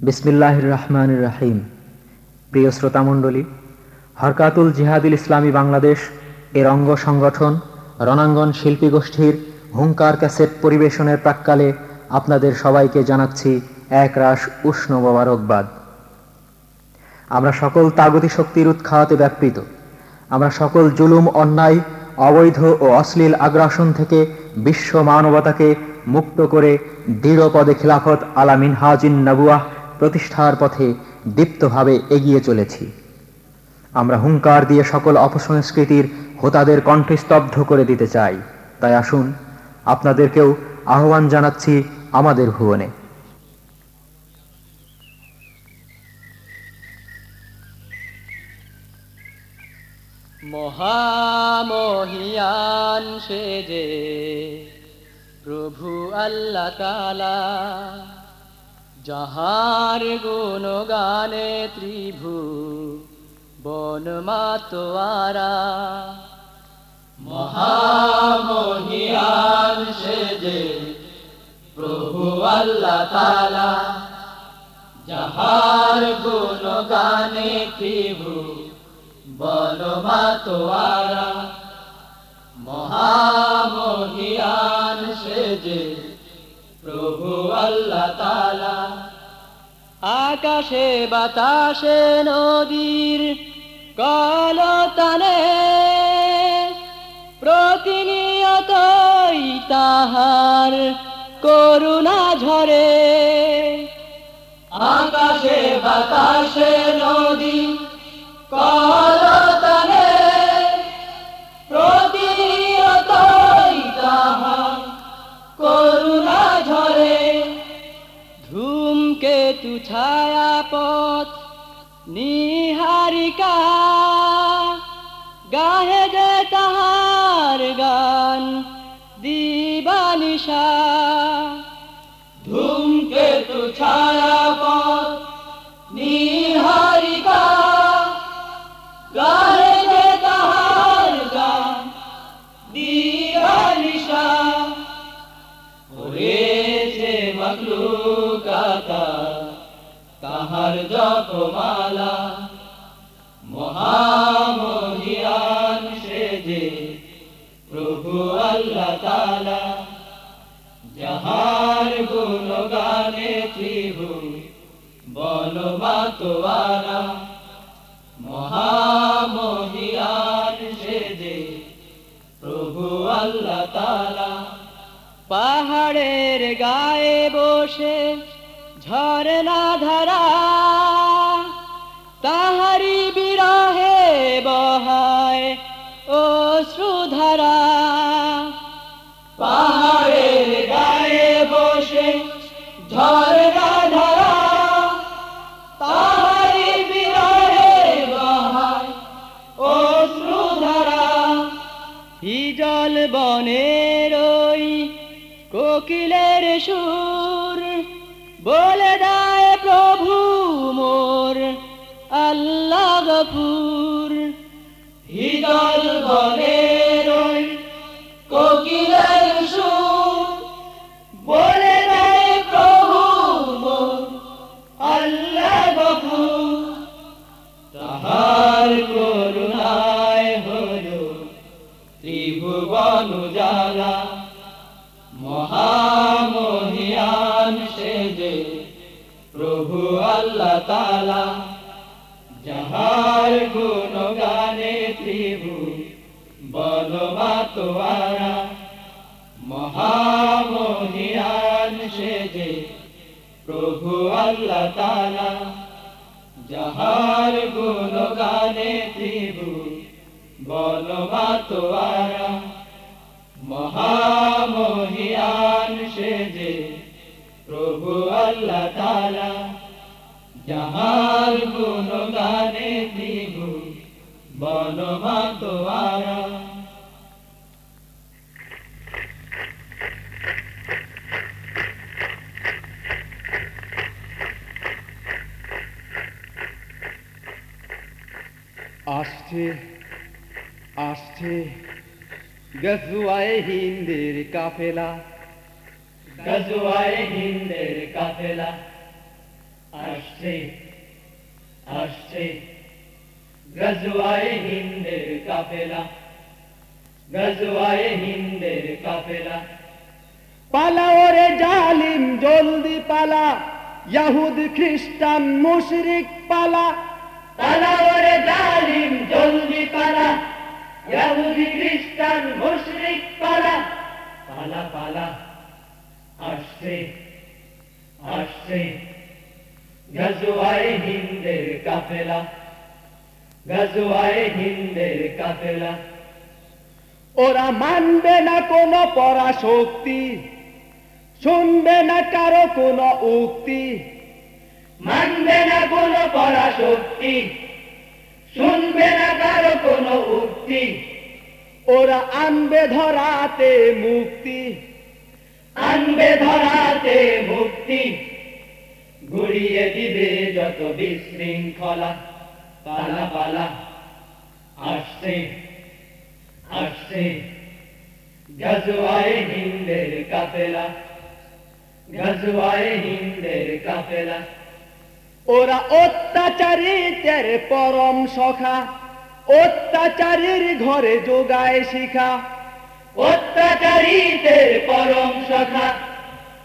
বিসমিল্লাহ রহমান রাহিম। প্রিয় শ্রোতামণ্ডলী, হরকাতুল জিহাদুল ইসলামী বাংলাদেশ এর অঙ্গ সংগঠন রণাঙ্গন শিল্পী গোষ্ঠীর হুঙ্কার ক্যাসেট পরিবেশনের প্রাক্কালে আপনাদের সবাইকে জানাচ্ছি এক রাস উষ্ণ মোবারকবাদ। আমরা সকল তাগতি শক্তির উৎখাতে ব্যাপৃত। আমরা সকল জুলুম, অন্যায়, অবৈধ ও অশ্লীল আগ্রাসন থেকে বিশ্ব মানবতাকে মুক্ত করে দৃঢ় পদে খিলাফত আলামিন হাজিন নবুয়াহ প্রতিষ্ঠার পথে দীপ্তভাবে এগিয়ে চলেছি। আমরা হুঙ্কার দিয়ে সকল অপসংস্কৃতির হোতাদের কণ্ঠে স্তব্ধ করে দিতে চাই। তাই আসুন, আপনাদেরকেও আহ্বান জানাচ্ছি আমাদের ভুবনে। মহামহিয়ান সে যে প্রভু আল্লাহ তালা যাহার গুণ গানে ত্রিভু বন মাতোয়ারা। মহামহিয়ান সে যে প্রভু আল্লাহ তালা যাহার গুণ গানে ত্রিভু বন মাতোয়ারা। মহামহিয়ান সে যে প্রভু আল্লাহ তালা আকাশে বাতাসে নদীর কলতানে প্রতিনিয়তই তাহার করুণা ঝরে। আকাশে বাতাসে নদী কলতানে ধূমকেতু ছায়া মালা, মহামহিয়ান সে যে প্রভু আল্লাহ তালা গুণ গানে ত্রিভু মহামহিয়ান সে যে প্রভু আল্লাহ তালা পাহাড়ের গায়ে বসে ঝরনা ধারা সুর বলে দায় প্রভু মোর আল্লাহ গফুর। হিদল বনের তালা, যাহার গুণ গানে ত্রিভু বল মাতোয়ারা মহামহিয়ান সে যে প্রভু আল্লাহ তালা, যাহার গুণ গানে ত্রিভু বল মাতোয়ারা মহামহিয়ান সে যে প্রভু আল্লাহ তালা যাহার গুণ গানে ত্রিভু বন মাতোয়ারা আসছে আসছে গজুয়ায় হিন্দের কাফেলা। গজওয়ায় হিন্দের কাফেলা। আসছে আসছে। গজওয়ায়ে হিন্দের কাফেলা, গজওয়ায়ে হিন্দের পালা ওরে জালিম, জলদি পালা। ইয়াহুদ খ্রিস্টান, মুশরিক পালা। পালা ওরে জালিম, জলদি পালা। ইহুদি খ্রিস্টান, মুশরিক পালা। পালা পালা। আসছে আসছে। গজওয়ায়ে হিন্দের কাফেলা। গজওয়ায়ে হিন্দের কাফেলা। ওরা মানবে না কোনো পরাশক্তি শুনবে না কারও কোনো উক্তি। মানবে না কোনো পরাশক্তি শুনবে না কারও কোনো উক্তি। ওরা আনবে ধরাতে মুক্তি। আনবে ধরাতে মুক্তি। গুড়িয়ে দিবে যত বিশৃঙ্খলা। পালা পালা। আসছে আসছে। গজওয়ায়ে হিন্দের কাপেলা। গজওয়ায়ে হিন্দের কাফেলা ওরা অত্যাচারীদের পরম সখা। অত্যাচারীর ঘরে যোগায় শিখা। অত্যাচারীদের পরম সখা।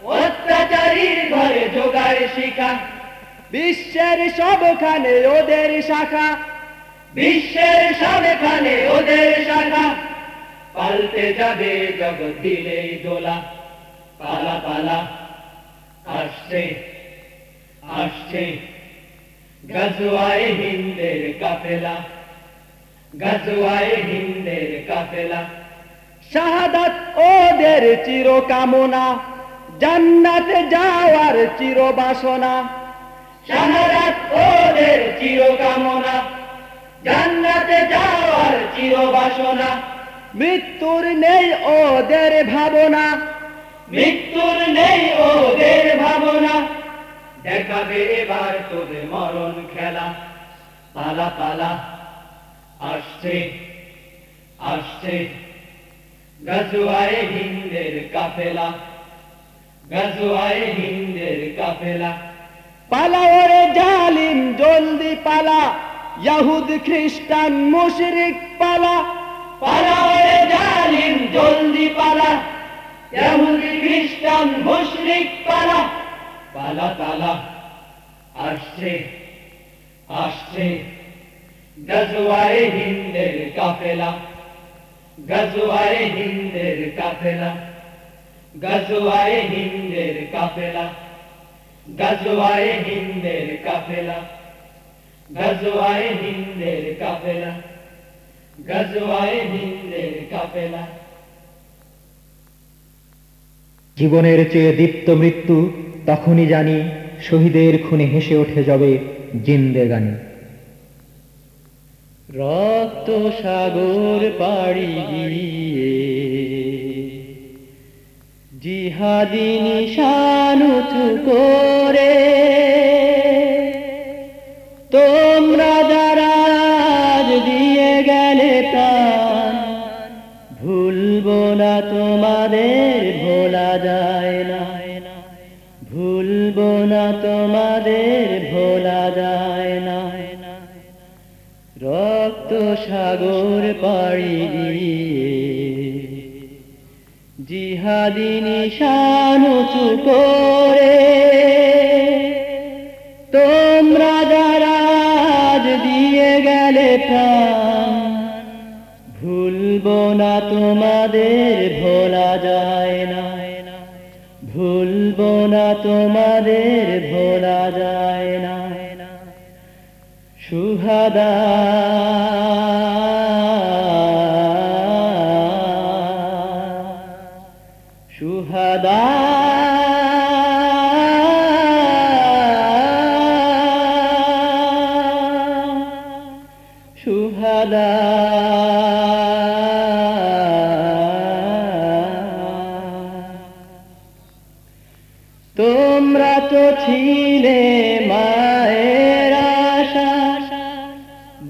অত্যাচারীর ঘরে যোগায় শিখা। বিশ্বের সবখানে ওদের শাখা। বিশ্বের সবখানে ওদের শাখা। পাল্টে যাবে জগৎ দিলেই দোলা। পালা পালা। আসছে আসছে। গজওয়ায়ে হিন্দের কাফেলা। গজওয়ায়ে হিন্দের কাফেলা। শাহাদাত ওদের চিরকামনা। জান্নাতে যাওয়ার চির বাসনা ওদের চিরকামনা। জান্নাতে যাওয়ার চিরবাসনা। মৃত্যুর নেই ওদের ভাবনা। মৃত্যুর নেই ওদের ভাবনা। দেখাবে এবার তোদের মরণ খেলা। পালা পালা। আসছে আসছে। গজওয়ায়ে হিন্দের কাফেলা। গজওয়ায়ে হিন্দের কাফেলা। পালা ওরে জালিম জলদি পালা। ইয়াহুদ খ্রিস্টান মুশরিক পালা। পালা ওরে জালিম জলদি পালা। ইহুদি খ্রিস্টান মুশরিক পালা। পালা পালা আসছে আসছে। গজওয়ায়ে হিন্দের কাফেলা। গজওয়ায়ে হিন্দের কাফেলা। গজওয়ায়ে হিন্দের কাফেলা গজওয়ায়ে হিন্দের কাফেলা গজওয়ায়ে হিন্দের কাফেলা গজওয়ায়ে হিন্দের কাফেলা। জীবনের চেয়ে দীপ্ত মৃত্যু তখনই জানি শহীদের খুনে হেসে ওঠে যাবে জিন্দেগানি রক্ত সাগর পাড়ি দিয়ে জিহাদি নিশান উঁচু করে। তোমরা যারা আজ দিয়ে গেলে প্রাণ, ভুলবো না, তোমাদের ভোলা যায় না। ভুলবো না, তোমাদের ভোলা যায় না। রক্ত সাগর পাড়ি দিয়ে জিহাদি নিশান উঁচু করে। তোমরা যারা দিয়ে গেলে প্রাণ, ভুলবো না, তোমাদের ভোলা যায় না। ভুলবো না, তোমাদের ভোলা যায় না। সুহাদা তোমরা তো ছিলে মায়ের আশা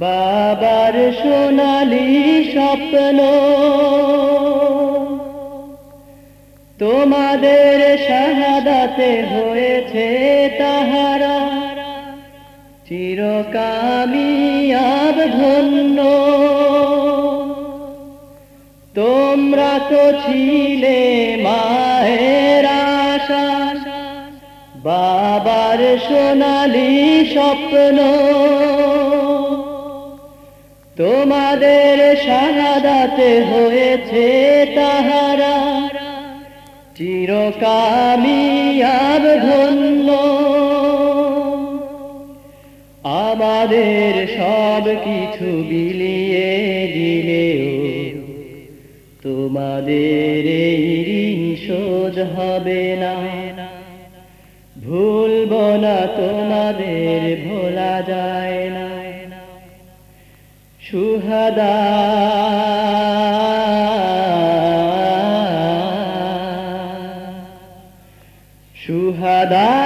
বাবার সোনালি স্বপ্ন। তোমাদের শাহাদাতে হয়েছে তাহারা চিরকামিয়াব ধন্য। তোমরা তো ছিলে মায়ের আশা, বাবার সোনালি স্বপ্ন। তোমাদের শাহাদাতে হয়েছে তাহারা চিরকামিয়াব ধন্য সব কিছু বিলিয়ে দিলেও তোমাদের এই ঋণ শোধ হবে না। ভুলব না, তোমাদের ভোলা যায় না। সুহাদা সুহাদা সুহাদা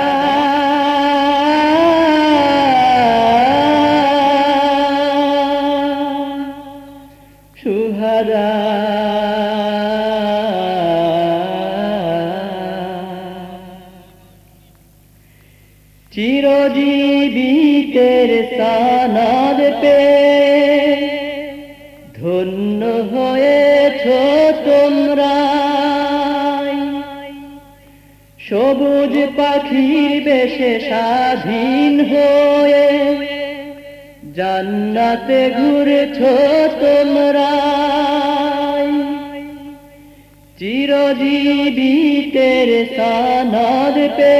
পাখির বেশে স্বাধীন হয়ে। জান্নাতে ঘুরেছ তোমরা চিরজীবিতের সানাদ পে।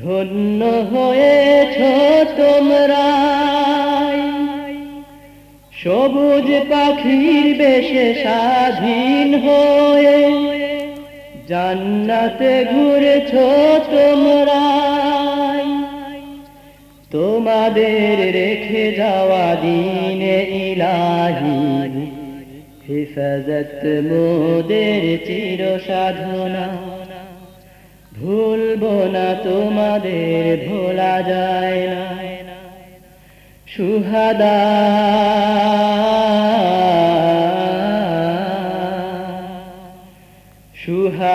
ধন্য হয়েছ তোমরা সবুজ পাখির বেশে স্বাধীন হয়ে। জান্নাতে ঘুরেছ তোমরা তোমাদের রেখে যাওয়া দিনে ইলাহি। হিফাজত মোদের চির সাধনা ভুলব না তোমাদের, ভোলা যায় না। সুহাদা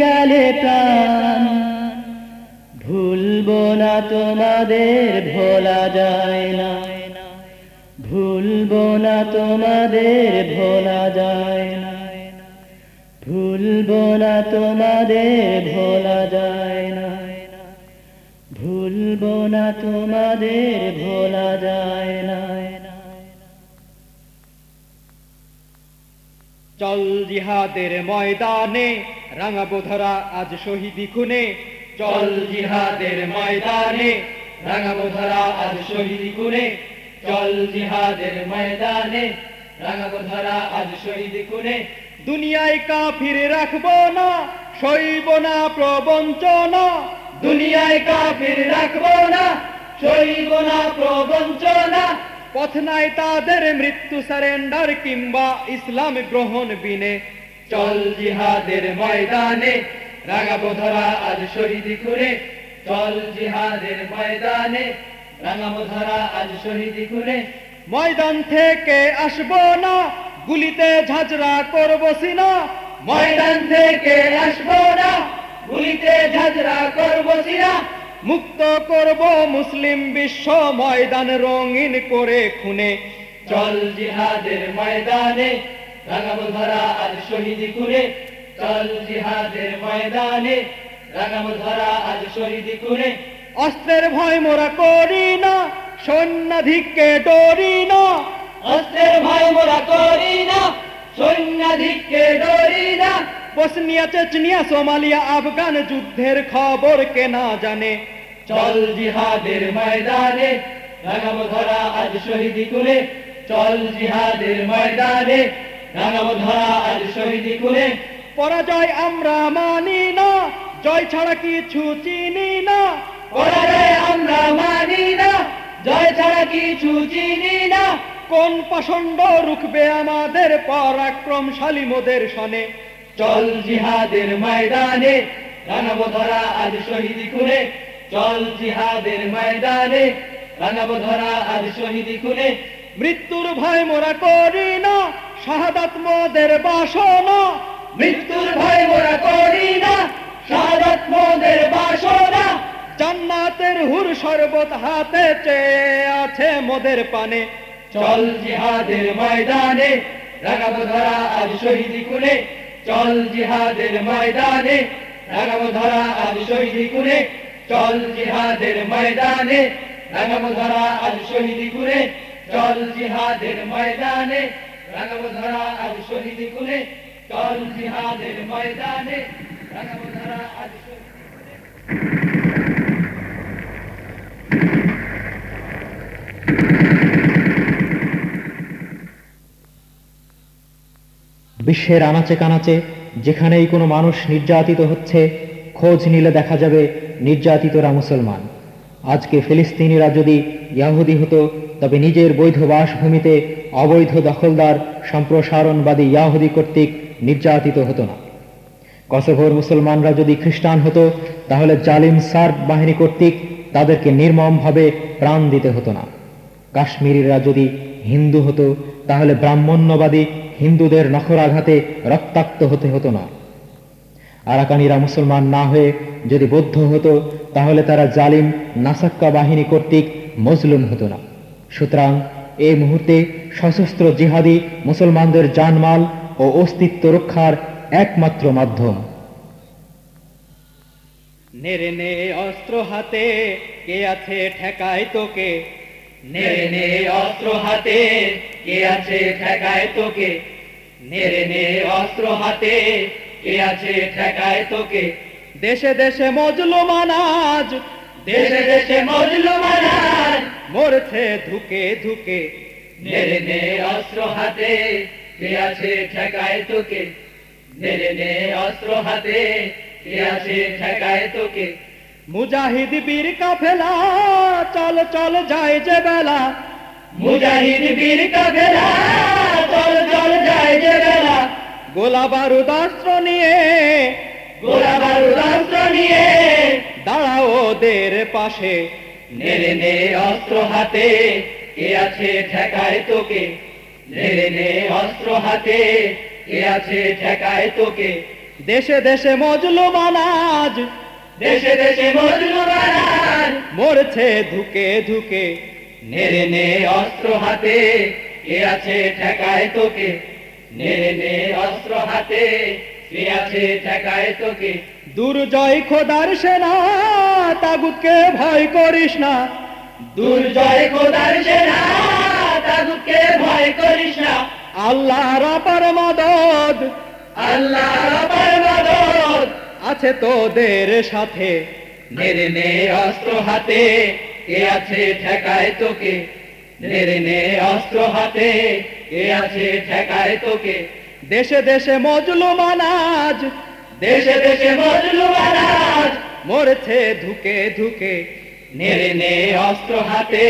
গেলে প্রাণ। ভুলবো না তোমাদের, ভোলা যায় না। ভুলবো না তোমাদের, ভোলা যায় না। ভুলবো না তোমাদের, ভোলা যায় না। ভুলবো না তোমাদের, ভোলা যায় না। চল জিহাদের ময়দানে রাঙাবো ধরা আজ শহীদি খুনে। চল জিহাদের ময়দানে। রাঙাবো ধরা আজ শহীদি খুনে। চল জিহাদের ময়দানে। রাঙাবো ধরা আজ শহীদি খুনে। দুনিয়ায় কাফির রাখব না, সইব না প্রবঞ্চনা। দুনিয়ায় কাফির রাখব না, সইব না প্রবঞ্চনা। পথ নাই তাদের মৃত্যু সারেন্ডার কিংবা ইসলাম গ্রহণ বিনে। চল জিহাদের ময়দানে, রাঙাবো ধরা আজ শহীদি খুনে। চল জিহাদের ময়দানে, রাঙাবো ধরা আজ শহীদি খুনে। ময়দান থেকে আসব না, গুলিতে ঝাঁঝরা করব সিনা। ময়দান থেকে আসব না, গুলিতে ঝাঁঝরা করব সিনা। মুক্ত করব মুসলিম বিশ্ব ময়দান রঙিন করে খুনে। চল জিহাদের ময়দানে রাঙাবো ধরা আজ শহীদি খুনে চল জিহাদের ময়দানে। রাঙাবো ধরা আজ শহীদি খুনে। অস্ত্রের ভয় মোরা করি না সৈন্যাধিককে ডরি না। অস্ত্রের ভয় মোরা করি না সৈন্যাধিককে ডরি না। বসনিয়া চেচনিয়া সোমালিয়া আফগান যুদ্ধের খবর কে না জানে। চল জিহাদের ময়দানে রাঙাবো ধরা আজ শহীদি করে চল জিহাদের ময়দানে আজ শহীদি পরাজয় আমরা মানি না জয় ছাড়া কিছু চিনি না। পরাজয় আমরা মানি না জয় ছাড়া কিছু চিনি না। কোন পাষণ্ড রুখবে আমাদের পরাক্রমশালী মোদের সনে? চল জিহাদের ময়দানে রানাবো ধরা আজ শহীদি খুনে চল জিহাদের ময়দানে রানাবো ধরা আজ শহীদি খুনে মৃত্যুর ভয় মোরা করি না শাহাদাত মোদের বাসনা, মৃত্যুর ভয় মোরা করি না। শাহাদাত মোদের বাসনা, জান্নাতের হুর শরবত হাতে চেয়ে আছে মোদের পানে। চল জিহাদের ময়দানে, রাগাবো ধরা আজ শহীদি কুলে। চল জিহাদের ময়দানে, রাগাবো ধরা আজ শহীদি কুলে। চল জিহাদের ময়দানে, রাগাবো ধরা আজ শহীদি কুলে। চল জিহাদের ময়দানে বিশ্বের আনাচে কানাচে যেখানেই কোনো মানুষ নির্যাতিত হচ্ছে খোঁজ নিলে দেখা যাবে নির্যাতিতরা মুসলমান। আজকে ফিলিস্তিনিরা যদি ইয়াহুদি হতো, তবে নিজের বৈধ বাসভূমিতে অবৈধ দখলদার, সম্প্রসারণবাদী ইয়াহুদি কর্তৃক নির্যাতিত হতো না। কসোভোর মুসলমানরা যদি খ্রিস্টান হতো, তাহলে জালিম সার্ব বাহিনী কর্তৃক তাদেরকে নির্মমভাবে প্রাণ দিতে হতো না। কাশ্মীরিরা যদি হিন্দু হতো, তাহলে ব্রাহ্মণ্যবাদী হিন্দুদের নখরাঘাতে রক্তাক্ত হতে হতো না। আরাকানিরা মুসলমান না হয়ে যদি বৌদ্ধ হতো তাহলে তারা জালিম, নাসাক্কা বাহিনী কর্তৃক মজলুম হতো না। সুতরাং এই মুহূর্তে সশস্ত্র জিহাদি, মুসলমানদের জানমাল ও অস্তিত্ব রক্ষার একমাত্র মাধ্যম। নে অস্ত্র হাতে, কে আছে ঠেকায় তোকে? নেরে নে অস্ত্র হাতে, কে আছে ঠেকায় তোকে? নেরে নে অস্ত্র হাতে, কে আছে ঠেকায় তোকে? দেশে দেশে মজলুমান আজ, দেশে দেশে মজলুমান আজ। মরছে ধুকে ধুকে নেরে নে অস্ত্র হাতে, কে আছে ঠেকায় তোকে? নেরে নে অস্ত্র হাতে, কে আছে ঠেকায় তোকে? মুজাহিদ বীর কাফেলা, চল চল যায় যে বেলা। মুজাহিদ বীর কাফেলা, চল চল যায় যে বেলা। গোলা বারুদ অস্ত্র নিয়ে গোলা বারুদ অস্ত্র নিয়ে দাঁড়াও ওদের পাশে। নেড়ে নে অস্ত্র হাতে, কে আছে ঠেকায় তোকে? নেড়ে নে অস্ত্র হাতে, কে আছে ঠেকায় তোকে? দেশে দেশে মজলু বানাজ, দেশে দেশে মজলু বানাজ, মরছে ধুকে ধুকে। নেড়ে নে অস্ত্র হাতে, কে আছে ঠেকায় তোকে? নেড়ে নে অস্ত্র হাতে কে আছে ঠেকায় তোকে? দুর্জয় খোদার সেনা তাগুতকে ভয় করিস না। দুর্জয় খোদার সেনা তাগুতকে ভয় করিস না। আল্লাহর অপার মদদ আল্লাহর অপার মদদ আছে তোদের সাথে। নেড়ে নে অস্ত্র হাতে কে আছে ঠেকায় তোকে? নেড়ে নে অস্ত্র হাতে কে আছে ঠেকায় তোকে? দেশে দেশে মজলুমান আজ দেশে দেশে মজলুমান আজ মরছে ধুকে ধুকে, নেড়ে নে অস্ত্র হাতে,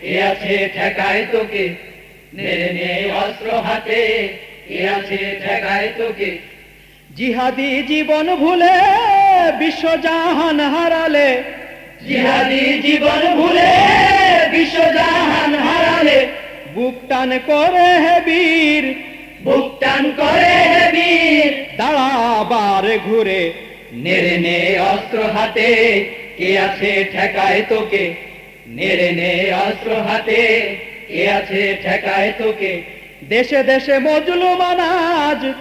কে আছে ঠেকায় তোকে? নেড়ে নে অস্ত্র হাতে, কে আছে ঠেকায় তোকে? জিহাদি জীবন ভুলে বিশ্বজাহান হারালে। জিহাদি জীবন ভুলে বিশ্বজাহান হারালে। বুক টান করে হে বীর বুক টান করে বীর। দাঁড়াবার ঘুরে। নেড়ে নে অস্ত্র হাতে। কে আছে ঠেকায় তোকে? নেড়ে নে অস্ত্র হাতে। কে আছে ঠেকায় তোকে? দেশে দেশে মজলুমান আজ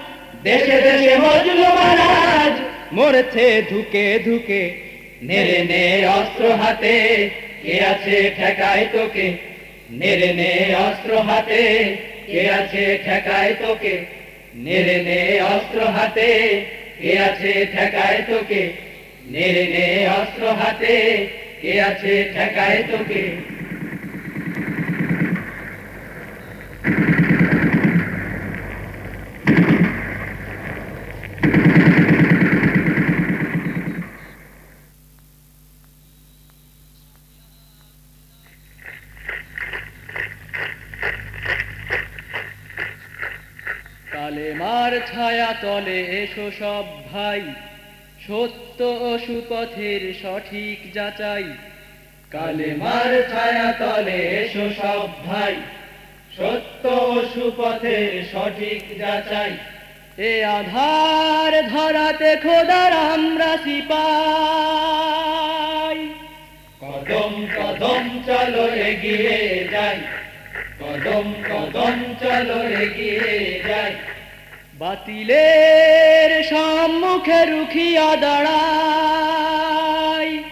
দেশে দেশে মজলুমান আজ মরেছে ধুকে ধুকে। নেড়ে নে অস্ত্র হাতে। কে আছে ঠেকায় তোকে? নেড়ে নে অস্ত্র হাতে। কে আছে ঠেকায় তোকে? নেড়ে নে অস্ত্র হাতে। কে আছে ঠেকায় তোকে? নেড়ে নে অস্ত্র হাতে। কে আছে ঠেকায় তোকে ছায়া তলে এসো সব ভাই। সত্য ও সুপথের সঠিক যাচাই। কালেমার ছায়া তলে এসো সব ভাই। সত্য ও সুপথের সঠিক যাচাই। এ আধার ধরাতে খোদার আমরা সিপাই। কদম কদম চলো এগিয়ে যাই। কদম কদম চলো এগিয়ে যাই। বাতিলের সম্মুখে রুখিয়া দাঁড়াই।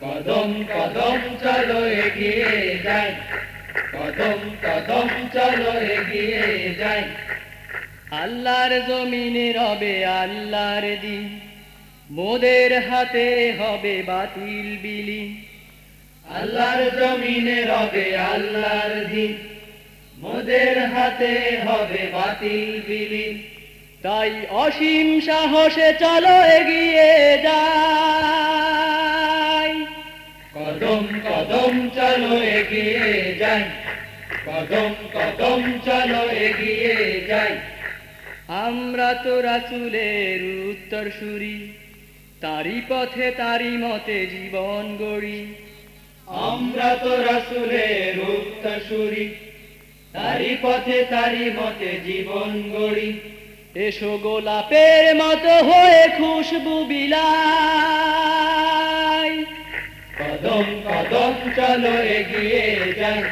কদম কদম চলো এগিয়ে যাই। কদম কদম চলো এগিয়ে যাই। আল্লাহর জমিনে রবে আল্লাহর দিন। মোদের হাতে হবে বাতিল বিলি আল্লাহর জমিনে রবে আল্লাহর দিন। মোদের হাতে হবে বাতিল বিলীন। তাই অসীম সাহসে চলো এগিয়ে যাই। কদম কদম চলো এগিয়ে যাই। কদম কদম চলো এগিয়ে যাই। আমরা তো রাসুলের উত্তর সুরি তারি পথে তারি মতে জীবন গড়ি। আমরা তো রাসুলের উত্তরসূরি তারি পথে তারি মতে জীবন গড়ি। এসো গোলাপের মতো হয়ে খুশবু বিলাই কদম কদম, চলো এগিয়ে যাই।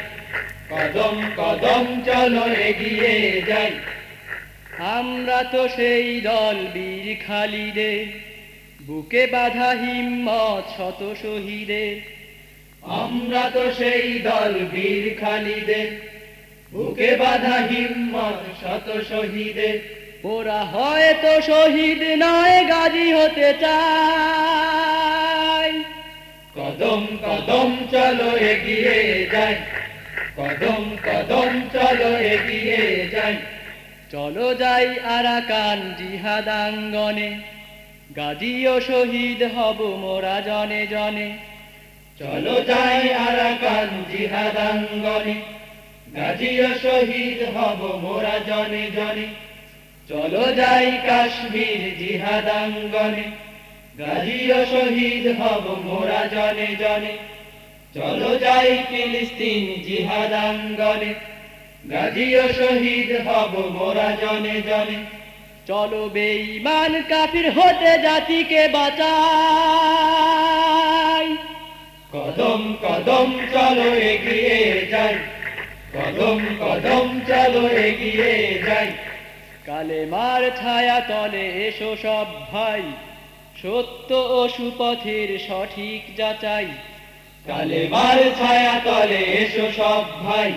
কদম কদম, চলো এগিয়ে যাই। আমরা তো সেই দল বীর খালিদে, বুকে বাধা হিম্মত শত শহীদের আমরা তো সেই দল বীর খালিদের বুকে বাধা হিম্মত শত শহীদের ওরা হয়তো শহীদ নয়, গাজী হতে চায়। কদম কদম, চলো এগিয়ে যাই। কদম কদম, চলো এগিয়ে যাই। চলো যাই আরাকান জিহাদাঙ্গনে। গাজী ও শহীদ হব মোরা জনে জনে। চলো যাই আরাকান জিহাদাঙ্গনে। গাজীয় শহীদ হব মোরা জনে জনে। চলো যাই কাশ্মীর জিহাদাঙ্গনে গাজীয় শহীদ হব মোরা জনে জনে। চলো যাই ফিলিস্তিন জিহাদাঙ্গনে গাজীয় শহীদ হব মোরা জনে জনে। চলো বেঈমান কাফির হতে জাতিকে বাঁচাই। কদম কদম চলো এগিয়ে যাই, কদম কদম চলো এগিয়ে যাই। কালেমার ছায়া তলে এসো সব ভাই। সত্য ও সুপথের সঠিক যাচাই। কালেমার ছায়া তলে এসো সব ভাই।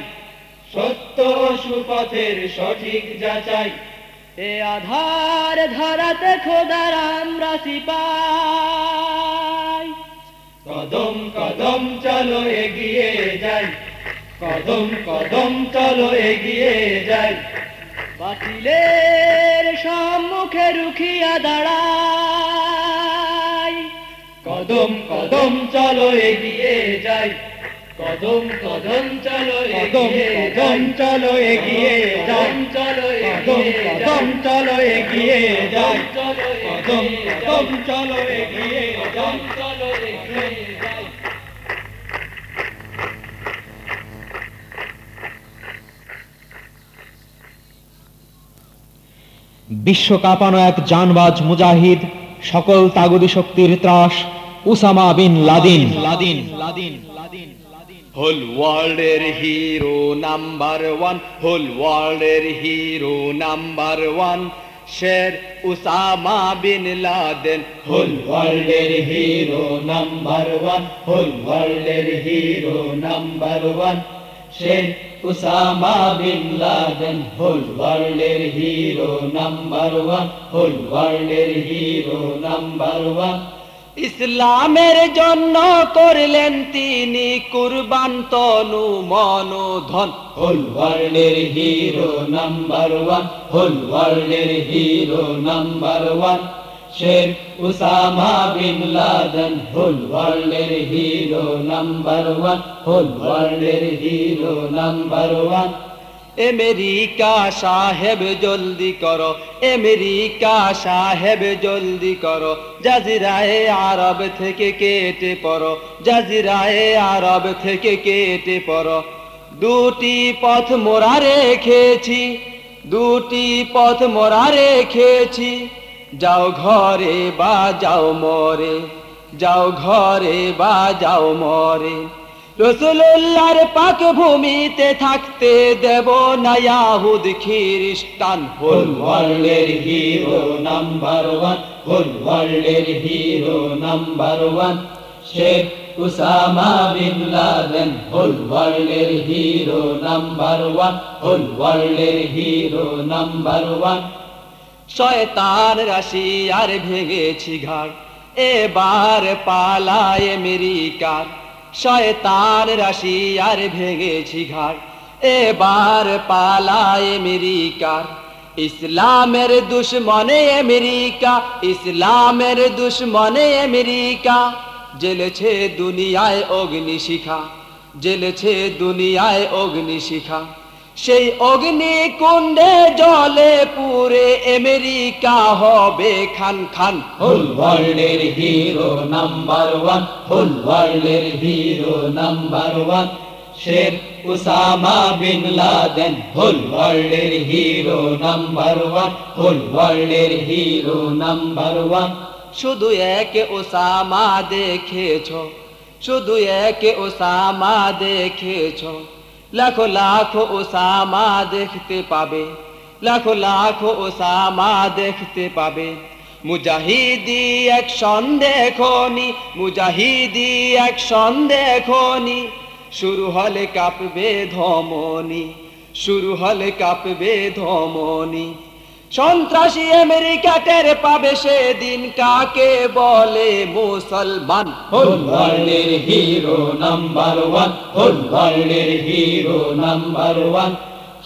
সত্য ও সুপথের সঠিক যাচাই। এ আধার ধারাতে খোদার আমরা সিপাই। কদম কদম চলো এগিয়ে যাই। কদম কদম চলো এগিয়ে যাই। বাতিলের সম্মুখে রুখিয়া দাঁড়াই। কদম কদম চলো এগিয়ে যাই। কদম কদম চলো এগিয়ে কদম চলো এগিয়ে যাই। চলো কদম কদম চলো এগিয়ে যাই। চলো কদম কদম চলো এগিয়ে যাই চলো এগিয়ে যাই বিশ্ব কাঁপানো এক জানবাজ মুজাহিদ, সকল তাগুদি শক্তির ত্রাস, Osama bin Laden Laden Laden Laden. Whole ওয়ার্ল্ডের হিরো নাম্বার ওয়ান, হোল ওয়ার্ল্ডের হিরো নাম্বার ওয়ান, শের উসামা বিন লাদেন। হোল ওয়ার্ল্ডের হিরো নাম্বার ওয়ান, হোল ওয়ার্ল্ডের hero number one. Sheikh Osama bin Laden, whole ওয়ার্ল্ডের হিরো নাম্বার ওয়ান, হোল ওয়ার্ল্ডের hero number one. ইসলামের জন্য করলেন তিনি কুরবান তনু মনু ধন হোল ওয়ার্ল্ডের হিরো নাম্বার ওয়ান, হোল ওয়ার্ল্ডের হিরো নাম্বার ওয়ান। শের উসামা বিন লাদেন হোল ওয়ার্ল্ডের হিরো নাম্বার ওয়ান, হোল ওয়ার্ল্ডের হিরো নাম্বার ওয়ান। আমেরিকা সাহেব, জলদি করো, আমেরিকা সাহেব, জলদি করো, জাজিরায়ে আরব থেকে কেটে পড়ো, জাজিরায়ে আরব থেকে কেটে পড়ো। দুটি পথ মোরা রেখেছি, দুটি পথ মোরা রেখেছি। যাও ঘরে বা যাও মরে, যাও ঘরে বা যাও মরে। রসুল্লাহর পাক ভূমিতে থাকতে দেব না ইয়াহুদ খ্রিস্টান। হোল ওয়ার্ল্ডের হিরো নাম্বার ওয়ান হোল ওয়ার্ল্ডের hero number one. Sheikh Osama bin Laden whole ওয়ার্ল্ডের হিরো নাম্বার ওয়ান হোল ওয়ার্ল্ডের হিরো নাম্বার ওয়ান। শয়তান রাশি আর ভেঙেছি ঘাড় এবার পালায় আমেরিকার। শয়তান রাশি আর ভেঙেছি ঘাড় এবার পালায় আমেরিকার। ইসলামের দুশ্মনে আমেরিকা, ইসলামের দুশ্মনে আমেরিকা। জেলেছে দুনিয়ায় অগ্নিশিখা জেলেছে দুনিয়ায় অগ্নিশিখা। সেই অগ্নি কুণ্ডে জলে পুরে আমেরিকা হবে খান খান। হোল ওয়ার্ল্ডের হিরো নাম্বার ওয়ান হোল ওয়ার্ল্ডের হিরো নাম্বার ওয়ান শের উসামা বিন লাদেন হোল ওয়ার্ল্ডের হিরো নাম্বার ওয়ান হোল ওয়ার্ল্ডের হিরো নাম্বার ওয়ান শুধু এক ওসামা দেখেছ শুধু এক ওসামা দেখেছ। লাখো লাখো ওসামা দেখতে পাবে, লাখো লাখো ওসামা দেখতে পাবে। মুজাহিদি এক সন্দেখনি মুজাহিদি এক সন্দেখনি শুরু হলে কাঁপবে ধমনি, শুরু হলে কাঁপবে ধমনি। সন্ত্রাসী আমেরিকা টের পাবে সেদিন কাকে বলে মুসলমান? Whole hero number one whole hero number one.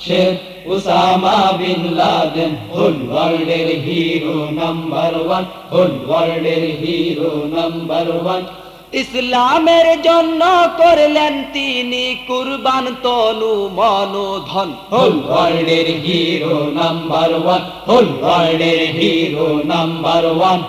Sheikh Osama bin Laden whole ওয়ার্ল্ডের হিরো নাম্বার ওয়ান হোল ওয়ার্ল্ডের হিরো নাম্বার ওয়ান। ইসলামের জন্য করলেন তিনি কুরবান তনু মনো ধন হোল ওয়ার্ল্ডের হিরো নাম্বার ওয়ান, হোল ওয়ার্ল্ডের hero number one.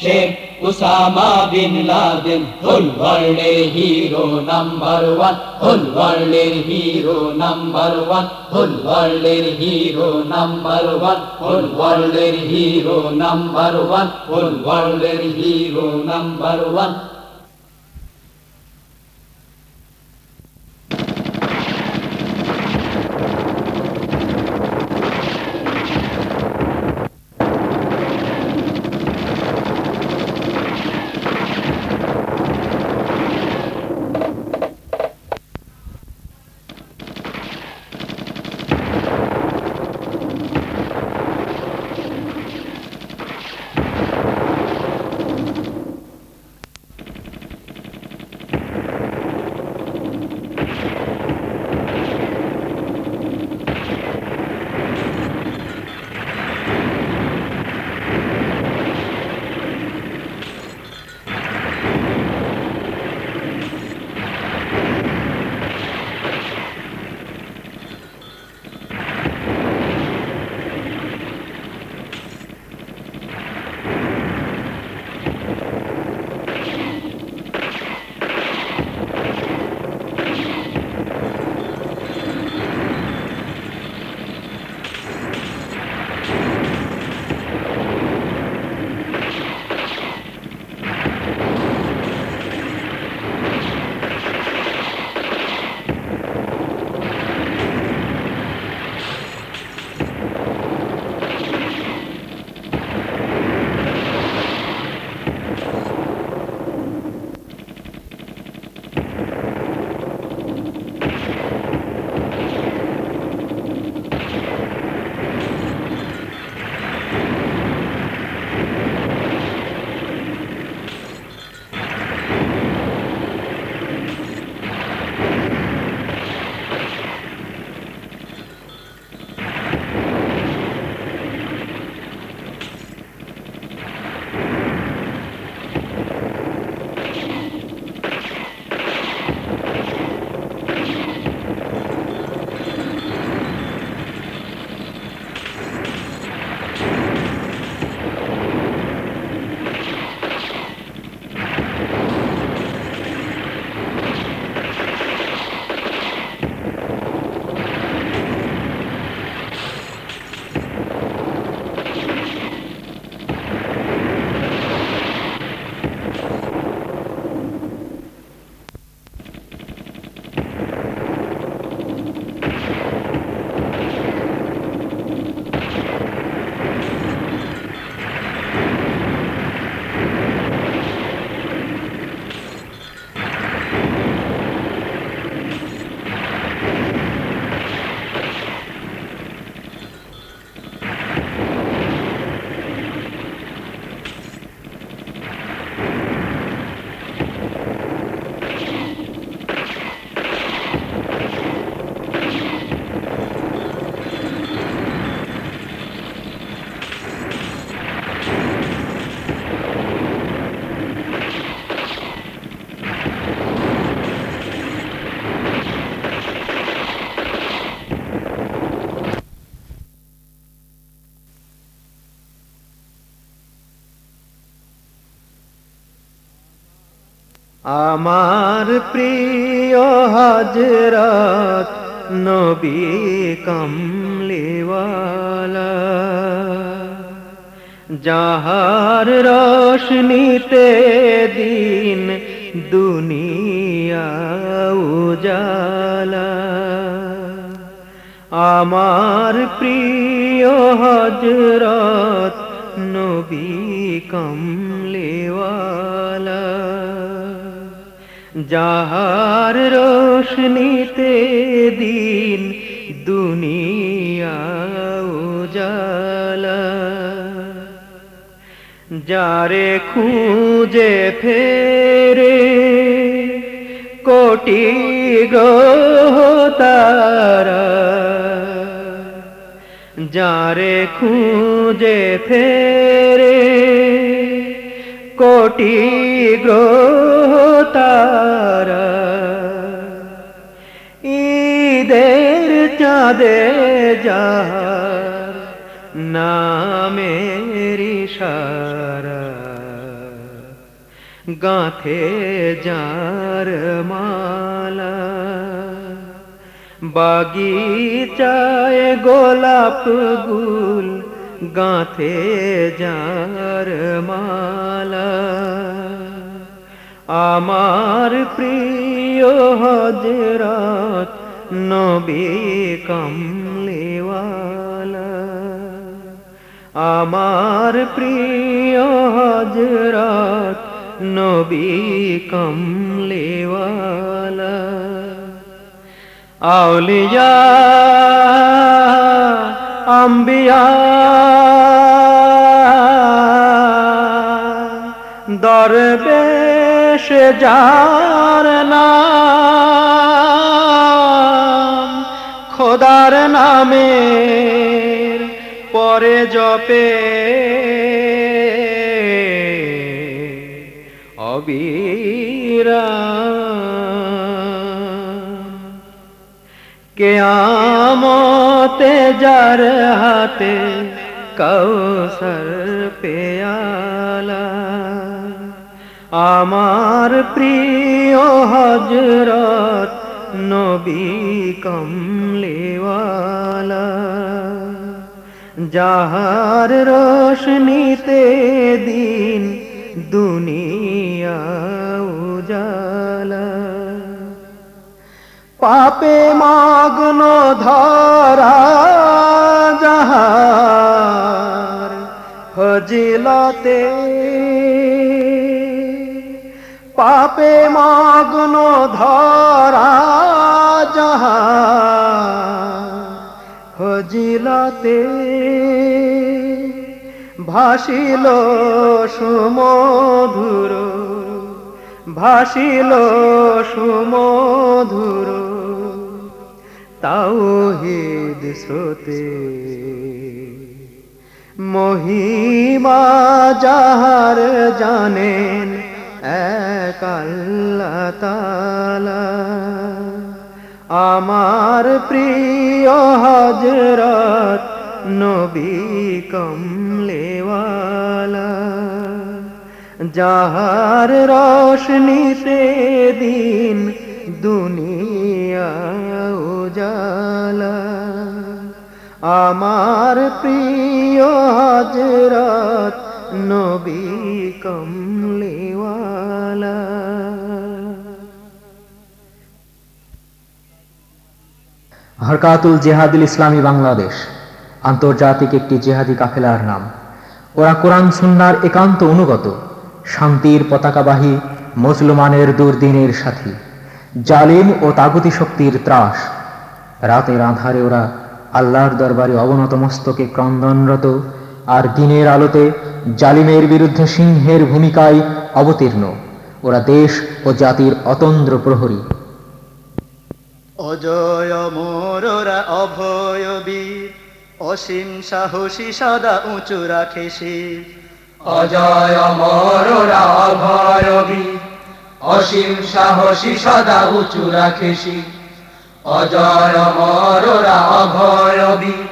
Sheikh Osama bin Laden, whole ওয়ার্ল্ডের হিরো নাম্বার ওয়ান, হোল ওয়ার্ল্ডের হিরো নাম্বার ওয়ান, হোল ওয়ার্ল্ডের হিরো নাম্বার ওয়ান, হোল ওয়ার্ল্ডের হিরো নাম্বার ওয়ান, হোল ওয়ার্ল্ডের হিরো নাম্বার ওয়ান। আমার প্রিয় হজরত, নবী কমলিওয়ালা। যাহার রোশনীতে দিন দুনিয়া উজালা। আমার প্রিয় হজরত, নবী কমলেওয়ালা। যাহার রোশনীতে দিন দুনিয়া উজালা। যারে খুঁজে ফেরে কোটি গ্রহ তারা। যারে খুঁজে ফেরে কোটি গ্রহ তারা ঈদের চাঁদে যার নামের ইশারা, গাঁথে যার মালা, বাগিচায় গোলাপ গুল গাঁথে যার মালা। আমার প্রিয় হজরত নবী কমলেওয়ালা। আমার প্রিয় হজরত নবী কমলেওয়ালা। আউলিয়া আম্বিয়া দরবেশ যার নাম খোদার নামে পরে জপে। অবিরাম কেয়ামতে যার হাতে কৌসর পেয়ালা আমার প্রিয় হজরত নবী কমলেওয়ালা, যাহার রোশনীতে দিন দুনিয়া উজালা। পাপে মগ্ন ধরা যাহার ফজিলতে পাপে মগ্ন ধরা যাহার ফজিলতে ভাসিল সুমধুর ভাসিল সুমধুর তাওহিদ স্রোতে। মহিমা যাহার জানেন এক আমার প্রিয় হজরত নবী কমলেওয়ালা, যাহার রোশনীতে দিন দুনিয়া উজালা। আমার প্রিয় হজরত নবী কমলেওয়ালা হরকাতুল জেহাদুল ইসলামী বাংলাদেশ, আন্তর্জাতিক একটি জেহাদি কাফেলার নাম। ওরা কোরআন সুন্নার একান্ত অনুগত, শান্তির পতাকাবাহী, মুসলমানের দুর্দিনের সাথী, জালিম ও তাগুতি শক্তির ত্রাস। রাতের আধারে ওরা আল্লাহর দরবারে অবনত মস্তকে ক্রন্দনরত আর দিনের আলোতে জালিমের বিরুদ্ধে সিংহের ভূমিকায় অবতীর্ণ। ওরা দেশ ও জাতির অতন্দ্র প্রহরী। অজয় মোরা অভয় বীর, অসীম সাহসী সদা উঁচু রাখে শির অজয় মরোরা অভয় বীর, অসীম সাহসী সদা উঁচু রাখেছি অজয় মরোরা অভয় বীর,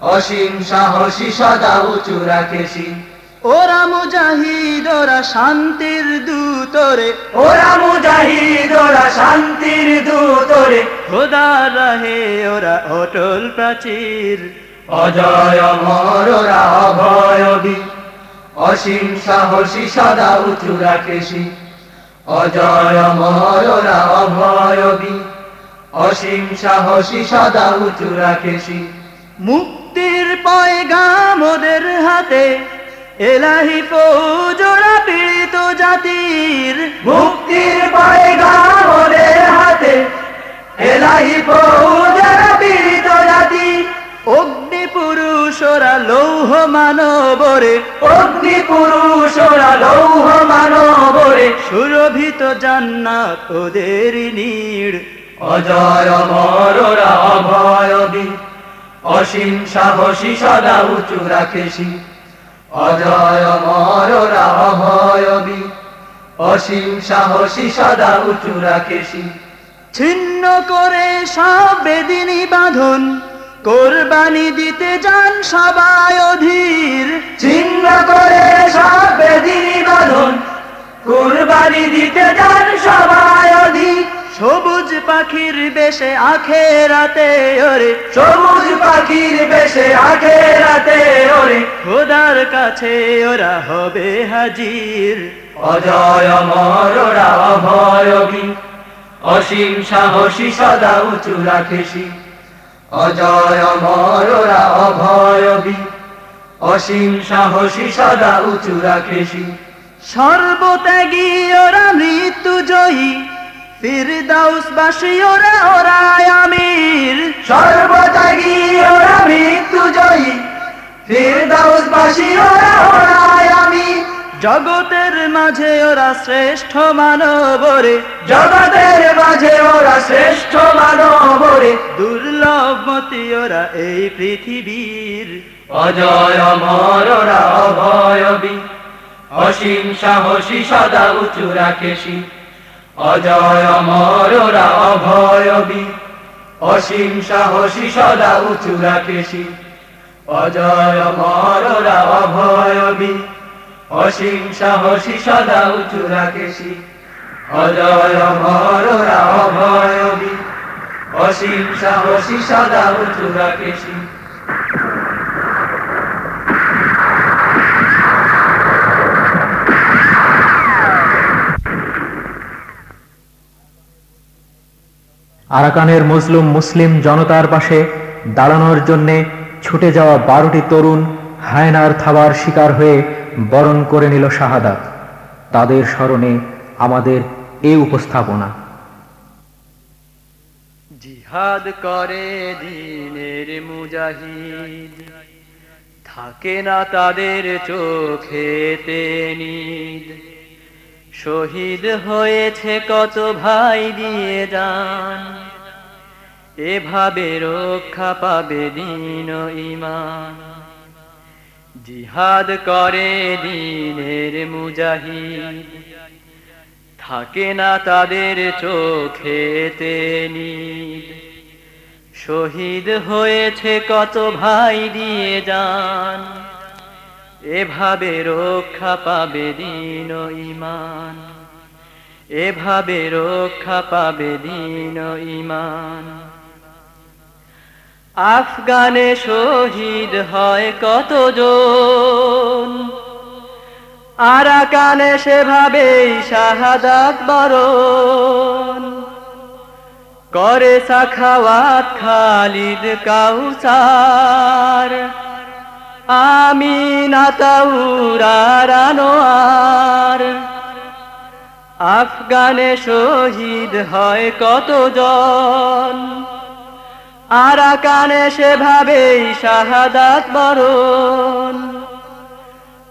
অসীম সাহসী সদা উঁচু রাখেছি ওরা মুজাহিদ ওরা শান্তির দূতরে। ওরা মুজাহিদ ওরা শান্তির দূতরে। খোদা রাহে ওরা অটল প্রাচীর। অজয় অমর ওরা অভয়বী অসীম সাহসী সদা উঁচু রাখেছি অজয় অমর ওরা অভয়বী অসীম সাহসী সদা উঁচু রাখেছি মুক্তির পয়গাম ওদের হাতে। এলাহি ওরা পীড়িত জাতির মুক্তির পায়গাম ওদের হাতে। এলাহি পৌঁছারা পীড়িত জাতি। অগ্নি পুরুষ ওরা লৌহ মানবরে অগ্নি পুরুষ ওরা লৌহ মানবরে। সুরভিত জান্নাত ওদের নীড়। অজয় অমর ওরা অভয়বী। অসীম সাহসী সদা উঁচু রাখেছি অজয় অমর ওরা অভয়বী অসীম সাহসী সদা উঁচু ছিন্ন করে সব বেদিনী বাঁধন কোরবানি দিতে যান সবাই অধীর। ছিন্ন করে সব বেদিনী বাঁধন কুরবানি দিতে যান সবাই অধিক সবুজ পাখির বেশে আখে রাতে ওরে। সবুজ পাখির বেশে আগে রাতে ওরে। খোদার কাছে ওরা হবে হাজির। অজয় অমর ওরা অভয়বী অসীম সাহসী সদা উঁচু রাখেছি অজয় অমর ওরা অভয়বী অসীম সাহসী সদা উঁচু রাখেছি সর্বত্যাগী ওরা মৃত্যু জয়ী ফিরদাউস বাসী ওরা ওরা আমির। সর্বত্যাগী ওরা মৃত্যু জয়ী ফিরদাউস বাসী ওরা ওরাই আমি জগতের মাঝে ওরা শ্রেষ্ঠ মানবরে। জগতের মাঝে ওরা শ্রেষ্ঠ মানবরে। দুর্লভ মতি ওরা এই পৃথিবীর। অজয় অমর ওরা অভয়বী। অসীম সাহসী সদা উঁচু রাখেছি অজয় অমর অভয়বী অসীম সাহসী সদা উঁচু রাখেছি অজয় অমর অভয়বী অসীম সাহসী সদা উঁচু রাখেছি অজয় অমর অভয়বী অসীম সাহসী সদা উঁচু রাখেছি আরাকানের মজলুম মুসলিম জনতার পাশে দাঁড়ানোর জন্যে ছুটে যাওয়া বারোটি তরুণ হায়নার থাবার শিকার হয়ে বরণ করে নিল শাহাদাত। তাদের স্মরণে আমাদের এই উপস্থাপনা। জিহাদ করে দিনের মুজাহিদ, থাকে না তাদের চোখেতে নিদ। শহীদ হয়েছে কত ভাই দিয়ে যান এভাবে রক্ষা পাবে দিন ইমান জিহাদ করে দিনের মুজাহিদ। থাকে না তাদের চোখেতে নিদ শহীদ হয়েছে কত ভাই দিয়ে যান এভাবে রক্ষা পাবে দিন ইমান এভাবে রক্ষা পাবে দিন ইমান আফগানে শহীদ হয় কত কতজন? আরাকানে সেভাবেই শাহাদাত বরণ। করে সাখাওয়াত খালিদ কাউসার। আমি নাতাউরার আফগানে শহীদ হয় কত কতজন? আরাকানে সেভাবেই শাহাদাত বরণ।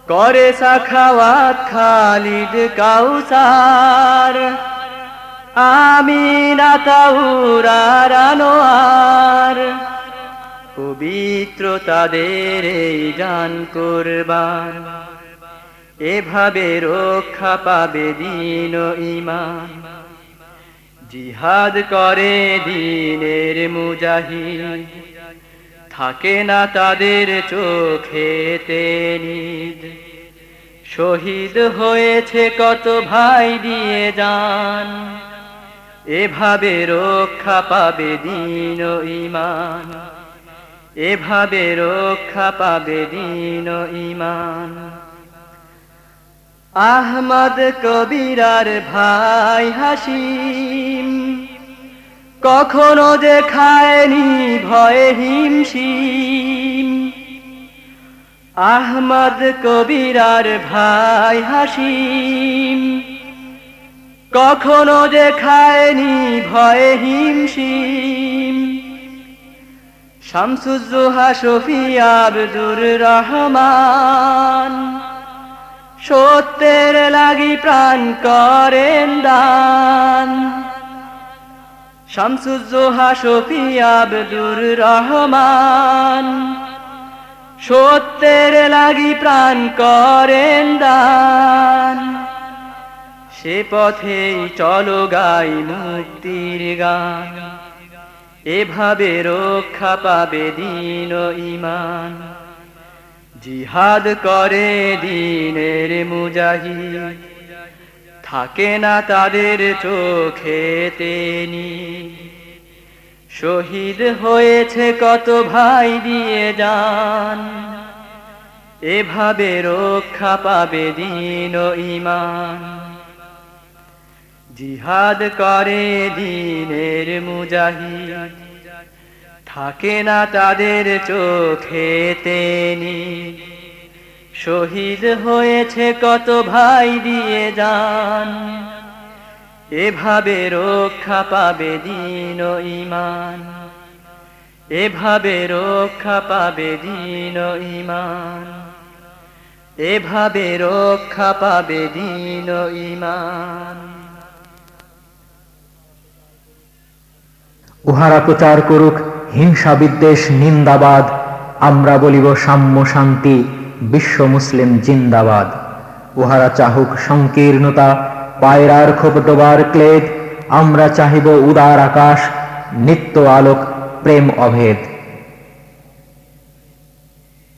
করে সাখাওয়াত খালিদ কাউসার। আমি নাতাউরার আনোয়ার। পবিত্র তাদের এই জান করবার। এভাবে রক্ষা পাবে দিন ইমান। জিহাদ করে দিনের মুজাহিদ। থাকে না তাদের চোখেতে নিদ শহীদ হয়েছে কত ভাই দিয়ে যান। এভাবে রক্ষা পাবে দিন ইমান। এভাবে রক্ষা পাবে দিন ইমান আহমদ কবিরার ভাই হাসিম, কখনো যে খায়নি ভয়ে হিমশিম। আহমদ কবিরার ভাই হাসিম, কখনো যে খায়নি ভয়ে হিমশিম। শামসুজ্জোহা শফি আব্দুর রহমান। সত্যের লাগি প্রাণ করেন দান। শামসুজ্জোহা শফি আব্দুর রহমান। সত্যের লাগি প্রাণ করেন দান। সে পথেই চলো গাই মুক্তির গান। এভাবে রক্ষা পাবে দিন ইমান জিহাদ করে দিনের মুজাহিদ। থাকে না তাদের চোখে তেনি। শহীদ হয়েছে কত ভাই দিয়ে যান এভাবে রক্ষা পাবে দিন ইমান জিহাদ করে দিনের মুজাহিদ। থাকে না তাদের চোখে তেনি। শহীদ হয়েছে কত ভাই দিয়ে যান। এভাবে রক্ষা পাবে দিন ইমান এভাবে রক্ষা পাবে দিন ইমান এভাবে রক্ষা পাবে দিন ইমান উহারা প্রচার করুক হিংসা বিদ্বেষ নিন্দাবাদ। আমরা বলিব সাম্য শান্তি বিশ্ব মুসলিম জিন্দাবাদ। উহারা চাহুক সংকীর্ণতা পায়রার খোপ ডোবার ক্লেদ। আমরা চাহিব উদার আকাশ নিত্য আলোক প্রেম অভেদ।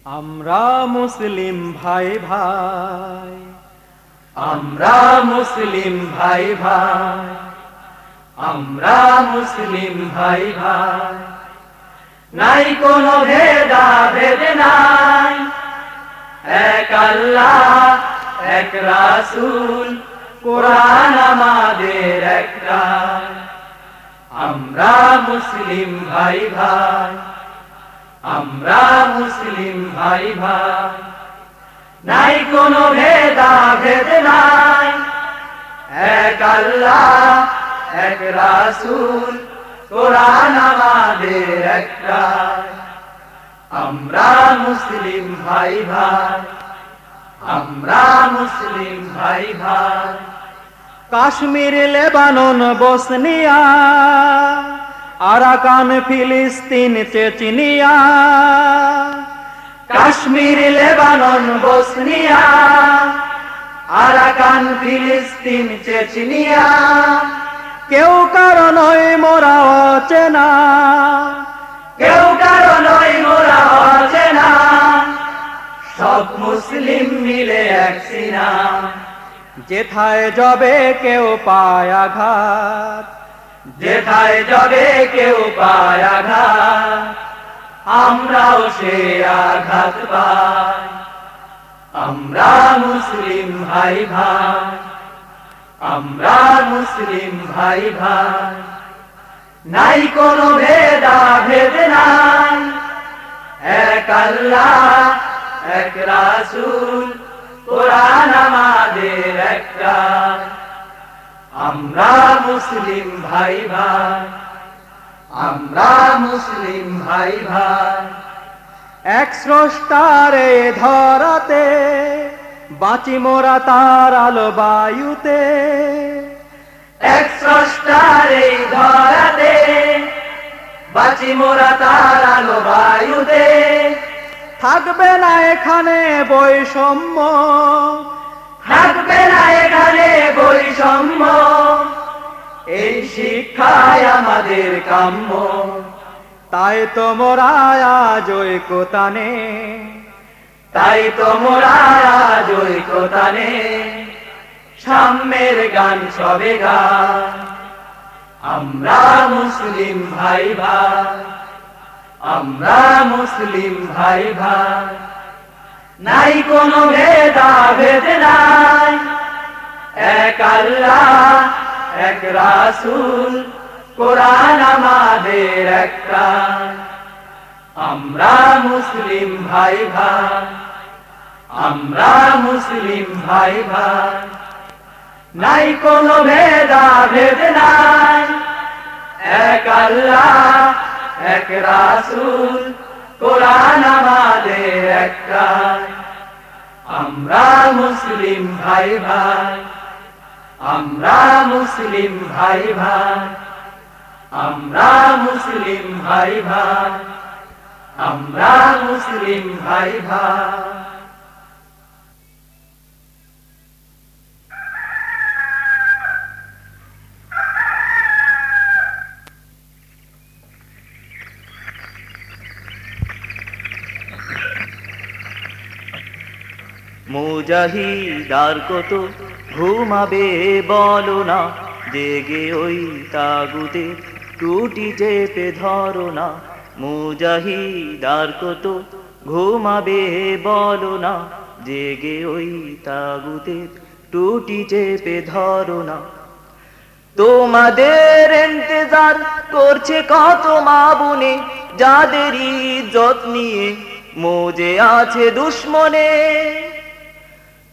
আমরা মুসলিম ভাই ভাই আমরা মুসলিম ভাই ভাই আমরা মুসলিম ভাই ভাই নাই কোনো ভেদা ভেদ নাই। এক আল্লাহ, এক রাসুল, কোরআন আমাদের একটা। আমরা মুসলিম ভাই ভাই আমরা মুসলিম ভাই ভাই নাই কোনো ভেদা ভেদ নাই। এক আল্লাহ এক রাসূল, কোরআন আমাদের একটা। আমরা মুসলিম ভাই ভাই, আমরা মুসলিম ভাই ভাই। কাশ্মীর, লেবানন, বসনিয়া, আরাকান, ফিলিস্তিন, Chechnya. Kashmir, Lebanon, Bosnia, Arakan, ফিলিস্তিন, চেচনিয়া। কেউ কারও নয় মোরা অচেনা। কেউ কারও নয় মোরা অচেনা। সব মুসলিম মিলে এক সিনা। যেথায় যাবে কেউ পায় আঘাত। যেথায় যাবে কেউ পায় আঘাত আমরাও সে আঘাত পাই। আমরা মুসলিম ভাই ভাই আমরা মুসলিম ভাই ভাই নাই কোনো ভেদা ভেদ নাই। এক আল্লাহ, এক রাসুল, কোরআন আমাদের একটা। আমরা মুসলিম ভাই ভাই আমরা মুসলিম ভাই ভাই এক স্রষ্টারে ধরাতে বাঁচি মোরা তার আলো বায়ুতে। এক স্রষ্টারে ধরাতে, বাঁচি মোরা তার আলো বায়ুতে। থাকবে না এখানে বৈষম্য, থাকবে না এখানে বৈষম্য। এই শিক্ষায় আমাদের কাম্য, তাই তোমরা আজ ঐকতানে তাই তো মোরা আজ ঐকতানে সাম্যের গান সবে গান আমরা মুসলিম ভাই ভাই আমরা মুসলিম ভাই ভাই নাই কোনো ভেদা ভেদ নাই, এক আল্লাহ, এক রাসুল, কোরআন আমাদের একটা। আমরা মুসলিম ভাই ভাই আমরা মুসলিম ভাই ভাই নাই কোনো ভেদা ভেদ নাই। এক আল্লাহ, এক রাসুল, কোরআন আমাদের একটা। আমরা মুসলিম ভাই ভাই আমরা মুসলিম ভাই ভাই আমরা মুসলিম ভাই ভাই আমরা মুসলিম ভাই ভাই মুজাহিদার কত ঘুমাবে বলো না, জেগে ওই তাগুতে টুটি চেপে ধরো না। মুজাহিদার কত ঘুমাবে বলো না, জেগে ওই তাগুতে টুটি চেপে ধরো না। তোমাদের ইন্তজার করছে কত মা বোনে, যাদের ইজ্জত নিয়ে মোজে আছে দুশ্মনে।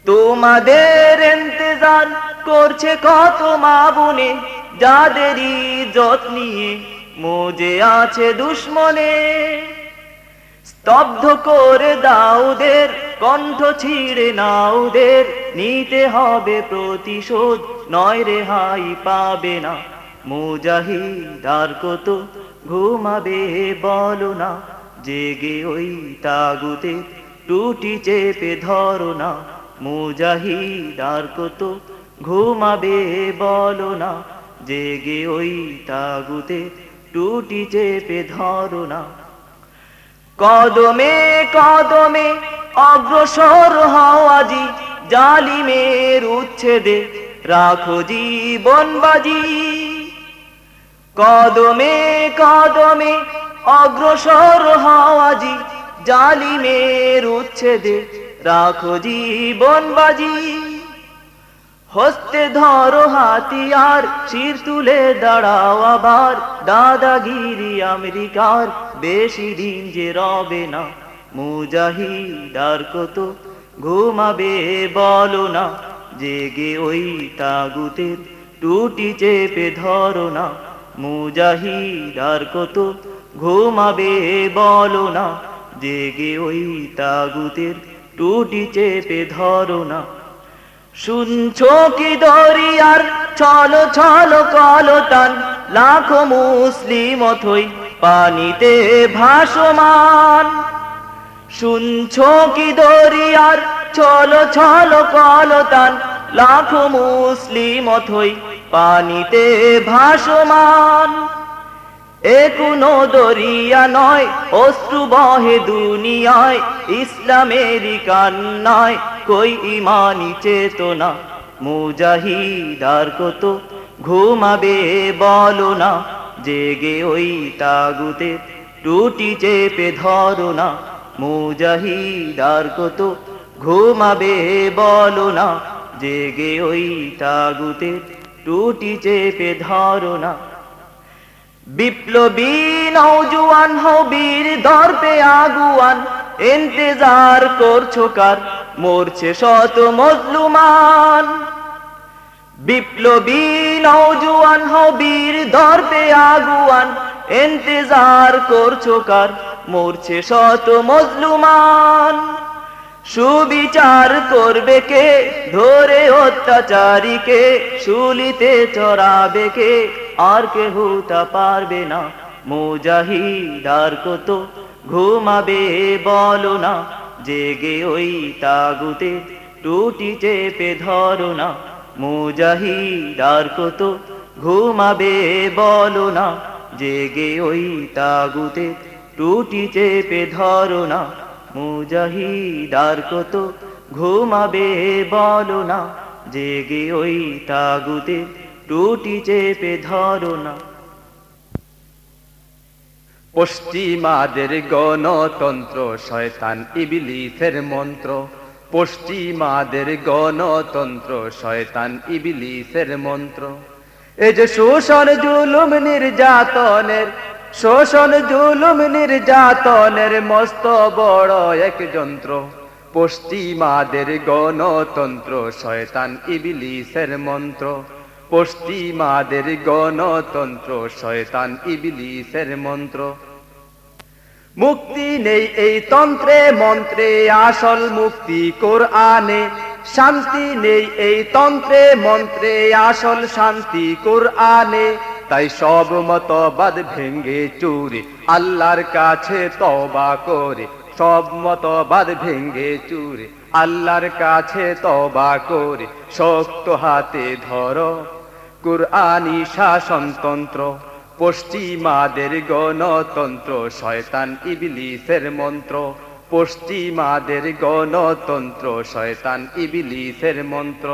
তোমাদের ইন্তজার করছে কত মা বোনে, যাদের ইজ্জত নিয়ে মোজে আছে দুশ্মনে। স্তব্ধ করে দাউদের কণ্ঠ ছিঁড়ে নাউদের নিতে হবে প্রতিশোধ, নয় রেহাই পাবে না। মুজাহিদ আর কত ঘুমাবে বলো না। জেগে ওই তাগুতে টুটি চেপে ধরো না। মুজাহিদ আর কত ঘুমাবে বলো না। জেগে ওই তাগুতে টুটি চেপে ধরো না। কদমে কদমে অগ্রসর হওয়াজি জালিমের উচ্ছেদে। রাখো জীবন বাজি। কদমে কদমে অগ্রসর হওয়াজি জালিমের উচ্ছেদে। রাখো জীবন বাজি। হস্তে ধরো হাতিয়ার শির তুলে দাঁড়াও আবার। দাদাগিরি আমেরিকার, বেশি দিন যে রবে না। মুজাহিদার কত ঘুমাবে বলো না। জেগে ওই তাগুতের টুটি চেপে ধরো না। মুজাহিদার কত ঘুমাবে বলো না। জেগে ওই তাগুতের টুটি চেপে ধরো না। শুনছো কি দরিয়ার? চলো চলো কলতান। লাখো মুসলিম অথই পানিতে ভাসমান। শুনছো কি দরিয়ার? চলো চলো কলতান। লাখো মুসলিম অথই পানিতে ভাসমান। এ কোনো দরিয়া নয়, অশ্রু বহে দুনিয়ায়, ইসলামেরই কান্নায়, কই ইমানি চেতনা? মুজাহিদার কত ঘুমাবে বলো না, জেগে ওই তাগুতে টুটি চেপে ধরো না। মুজাহিদার কত ঘুমাবে বলো না, জেগে ওই তাগুতে টুটি চেপে ধরো না। বিপ্লবী নৌজুয়ান হবির দর্পে আগুয়ান, ইন্তজার করছ কার? মরছে শত মজলুমান। বিপ্লবী নৌজুয়ান হবির দর্পে আগুয়ান, ইন্তজার করছ কার? মরছে শত মজলুমান। সুবিচার করবে কে? ধরে অত্যাচারীকে শুলিতে চড়াবে কে? আর কেহ তা পারবে না। মুজাহিদার কত ঘুমাবে বলো না। জেগে ওই তাগুতে টুটি চেপে ধরো না। মুজাহিদার কত ঘুমাবে বলো না। জেগে ওই তাগুতে টুটি চেপে ধরো না। মুজাহিদ আর কত ঘুমাবে বলো না, জেগে ওই তাগুতে টুটি চেপে ধরো না। পশ্চিমাদের গণতন্ত্র, শয়তান ইবিলিসের মন্ত্র। পশ্চিমাদের গণতন্ত্র, শয়তান ইবিলিসের মন্ত্র। এই যে শোষণ জুলুম নির্যাতনের শোষণ জুলুম নির্যাতনের মস্ত বড় এক যন্ত্র। পশ্চিমাদের গণতন্ত্র, শয়তান ইবিলিসের মন্ত্র। পশ্চিমাদের গণতন্ত্র, শয়তান ইবিলিসের মন্ত্র। মুক্তি নেই এই তন্ত্রে, মন্ত্রে আসল মুক্তি কোরআনে। শান্তি নেই এই তন্ত্রে, মন্ত্রে আসল শান্তি কোরআনে। তাই সব মতবাদ ভেঙ্গে চুরে, আল্লাহর কাছে তবা করে। সব মতবাদ ভেঙ্গে চুরে, আল্লাহর কাছে তবা করে। শক্ত হাতে ধরো কুরআনি শাসনতন্ত্র, পশ্চিমাদের গণতন্ত্র, শয়তান ইবলিসের মন্ত্র। পশ্চিমাদের গণতন্ত্র, শয়তান ইবলিসের মন্ত্র।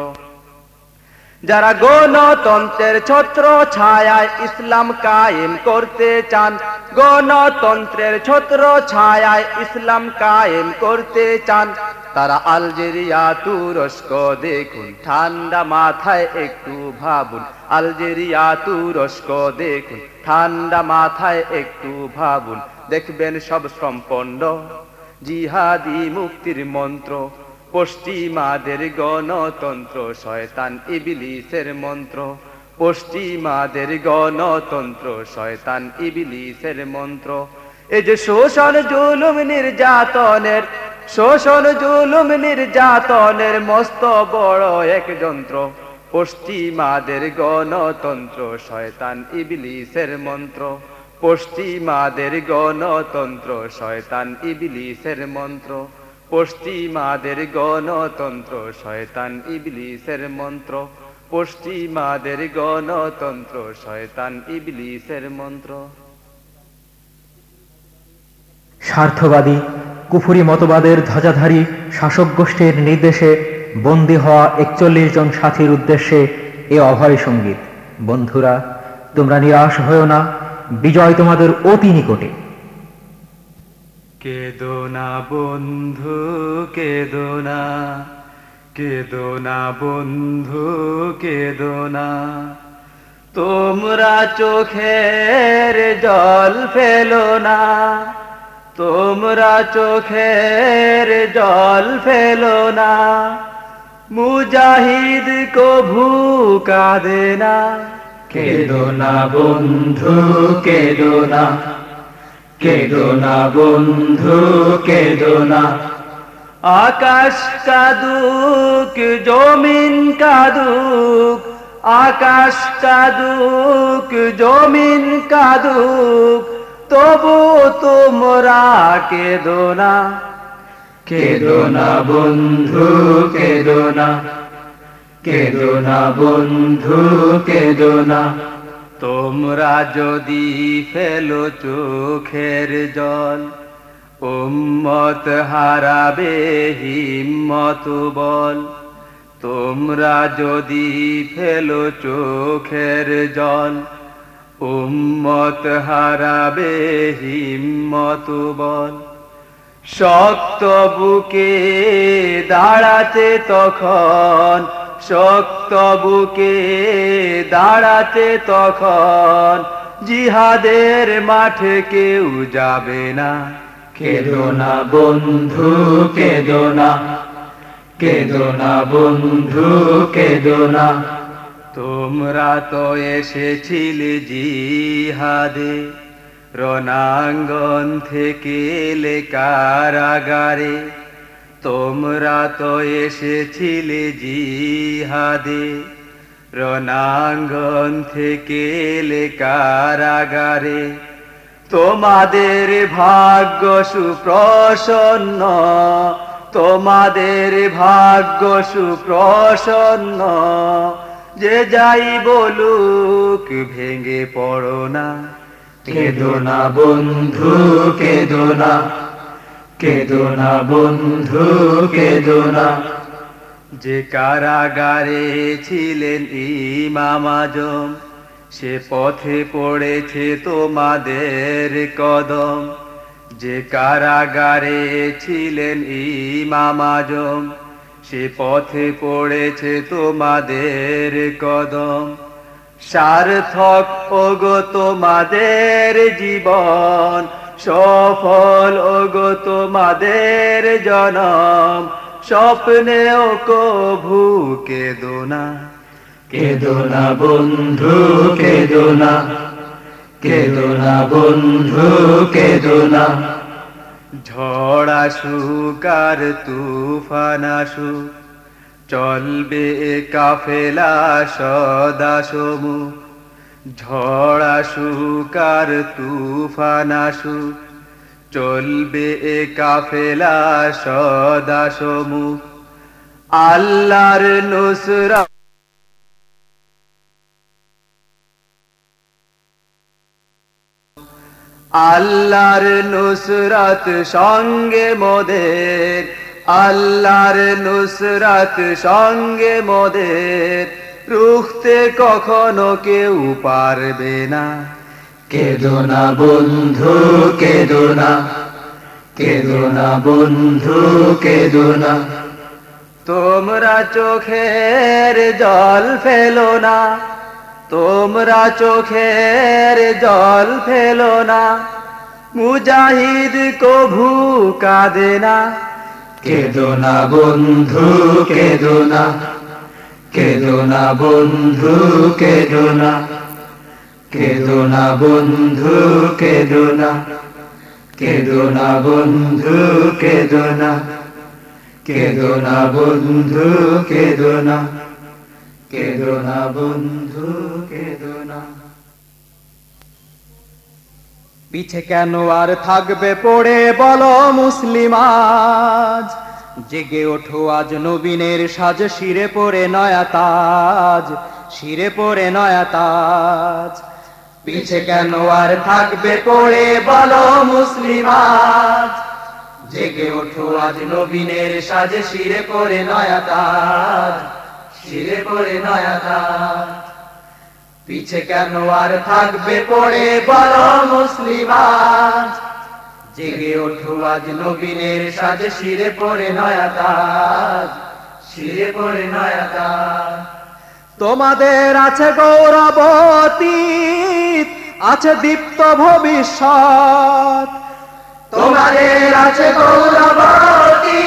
যারা গণতন্ত্রের ছত্র ছায়ায় ইসলাম কায়েম করতে চান, গণতন্ত্রের ছত্র ছায়ায় ইসলাম কায়েম করতে চান, তারা আলজেরিয়া, তুরস্ক, দেখুন, ঠান্ডা মাথায় একটু ভাবুন। আলজেরিয়া, তুরস্ক, দেখুন, ঠান্ডা মাথায় একটু ভাবুন। দেখবেন সব সম্পন্ন জিহাদি মুক্তির মন্ত্র। পশ্চিমাদের গণতন্ত্র, শয়তান ইবিলিসের মন্ত্র। পশ্চিমাদের গণতন্ত্র, শয়তান ইবিলিসের মন্ত্র। এই যে শোষণ জুলুম নির্যাতনের, শোষণ জুলুম নির্যাতনের মস্ত বড় এক যন্ত্র। পশ্চিমাদের গণতন্ত্র, শয়তান ইবিলিসের মন্ত্র। পশ্চিমাদের গণতন্ত্র, শয়তান ইবিলিসের মন্ত্র। পশ্চিমাদের গণতন্ত্র, শয়তান ইবলিসের মন্ত্র। পশ্চিমাদের গণতন্ত্র, শয়তান ইবলিসের মন্ত্র। স্বার্থবাদী, কুফুরি মতবাদের ধ্বজাধারী শাসক গোষ্ঠীর নির্দেশে বন্দী হওয়া একচল্লিশ জন সাথীর উদ্দেশ্যে এ অভয় সংগীত। বন্ধুরা, তোমরা নিরাশ হয়েও না, বিজয় তোমাদের অতি নিকটে। কেদো না বন্ধু, কেদো না। কেদো না বন্ধু, কেদো না। তোমরা চোখের জল ফেলো না। তোমরা চোখের জল ফেলো না। মুজাহিদ কভু কাঁদে না। কেদো না বন্ধু, কেদো না। কেদো না বন্ধু কেদো না আকাশ কাদুক জমিন কাদুক আকাশ কাদুক জমিন কাদুক তবু তোমরা কেদো না কেদো না বন্ধু কেদো না কেদো না বন্ধু কেদো না তোমরা যদি ফেলো চোখের জল, উম্মত হারাবে হিম্মত বল। তোমরা যদি ফেলো চোখের জল, উম্মত হারাবে হিম্মত বল। শক্ত বুকে দাঁড়াতে তখন শক্ত বুকে দাঁড়াতে তখন জিহাদের মাঠে কেউ যাবে না। কেদো না বন্ধু কেদো না। কেদো না বন্ধু কেদো না। তোমরা তো এসেছিলে জিহাদে রণাঙ্গন থেকে কারাগারে। তোমরা তো এসেছিলে জিহাদে। রণাঙ্গন থেকে কারাগারে। তোমাদের ভাগ্য সুপ্রসন্ন। তোমাদের ভাগ্য সুপ্রসন্ন। যে যাই বলুক, ভেঙে পড়ো না। কেদো না বন্ধু, কেদো না। কেদো না বন্ধু কেদো না যে কারাগারে ছিলেন ইমাম সে পথে পড়েছে তোমাদের কদম। যে কারাগারে ছিলেন ইমাম সে পথে পড়েছে তোমাদের কদম। সার্থক ওগো তোমাদের জীবন সফল ওগো তোমাদের জনম স্বপ্নেও কভু কেদো না কেদো না বন্ধু কেদো না কেদো না বন্ধু কেদো না ঝড় আসুক আর তুফান আসুক চলবে কাফেলা সদা সমু ঝড় আসুক আর তুফান আসুক চলবে কাফেলা সদা সমু আল্লাহর নুসরা আল্লাহর নুসরাত সঙ্গে মোদের। আল্লাহর নুসরাত সঙ্গে মোদের। রুখতে কখনো কেউ পারবে না। কেদো না বন্ধু কেদো না। কেদো না বন্ধু কেদো না। তোমরা চোখের জল ফেলো না। তোমরা চোখের জল ফেলো না। মুজাহিদ কভু কাঁদে না। কেদো না বন্ধু কেদো না। কেদো না বন্ধু কেদো না কেদো না বন্ধু কেদো না কেদো না বন্ধু কেদো না কেদো না বন্ধু কেদো না কেদো না বন্ধু কেদো না পিছে কেন আর থাকবে পড়ে বলো মুসলিম আজ? জেগে ওঠো আজ নবীনের সাজ, শিরে পরে নয়া তাজ, শিরে পরে নয়া তাজ। পিছে কেন আর থাকবে পড়ে বলো মুসলিম আজ? জেগে ওঠো আজ নবীনের সাজে, শিরে পরে নয়া তাজ, শিরে পরে নয়া তাজ। পিছে কেন আর থাকবে পড়ে বলো মুসলিম জেগে ওঠো আজ নবীনের সাজে, শিরে পরে নয়া তাজ শিরে পরে নয়া তোমাদের আছে গৌরবতী আছে দীপ্ত ভবিষ্যৎ। তোমাদের আছে গৌরবতী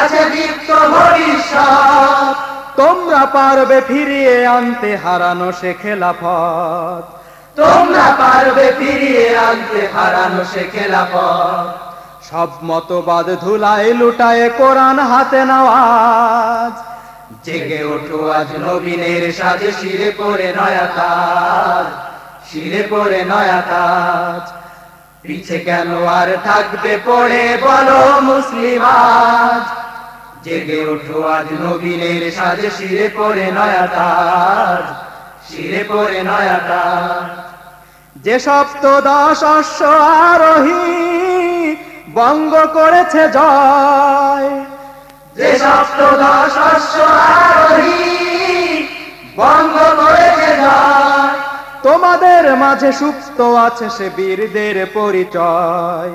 আছে দীপ্ত ভবিষ্যৎ। তোমরা পারবে ফিরিয়ে আনতে, হারানো সে খেলাফত। তোমরা পারবে ফিরিয়ে আনতে, হারানো সে খেলাফত সব মতবাদ ধুলায় লুটায় কোরআন হাতে নেওয়াজ। জেগে ওঠো আজ নবীনের সাজে, শিরে পরে নয়া তাজ, শিরে পরে নয়া তাজ। পিছে কেন আর থাকবে পড়ে বলো মুসলিম জেগে ওঠো আজ নবীনের সাজে, শিরে পরে নয়া তাজ, শিরে পরে নয়া তাজ। যে সপ্তদশ অশ্ব আরোহী বঙ্গ করেছে জয়। যে সপ্তদশ অশ্ব আরোহী বঙ্গ করেছে জয়। তোমাদের মাঝে সুপ্ত আছে সে বীরদের পরিচয়।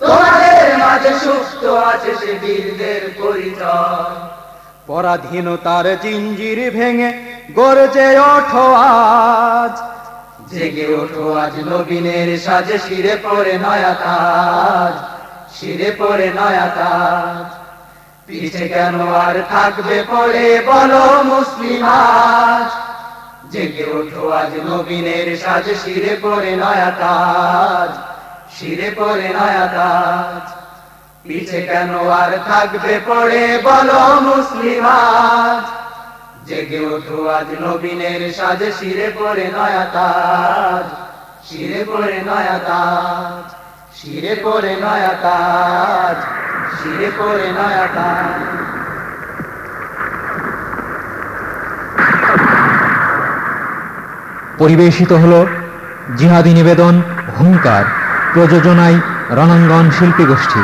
তোমাদের মাঝে সুপ্ত আছে সে বীরদের পরিচয়। পরাধীনতার জিঞ্জির ভেঙে গর্জে ওঠো আজ। জেগে ওঠো আজ নবীনের সাজে, শিরে পরে নয়া তাজ, শিরে পরে নয়া তাজ। পিছে কেন আর থাকবে পড়ে বলো মুসলিম জেগে ওঠো আজ নবীনের সাজে, শিরে পরে নয়া তাজ, শিরে পরে নয়া তাজ। পিছে কেন আর থাকবে পড়ে বলো মুসলিম আজ? জেগে ওঠো আজ নবীনের সাজে, শিরে পরে নয়া তাজ, শিরে পরে নয়া তাজ, শিরে পরে নয়া তাজ, শিরে পরে নয়া তাজ। পরিবেশিত হলো জিহাদি নিবেদন হুঙ্কার প্রযোজনায় রণাঙ্গন শিল্পী গোষ্ঠী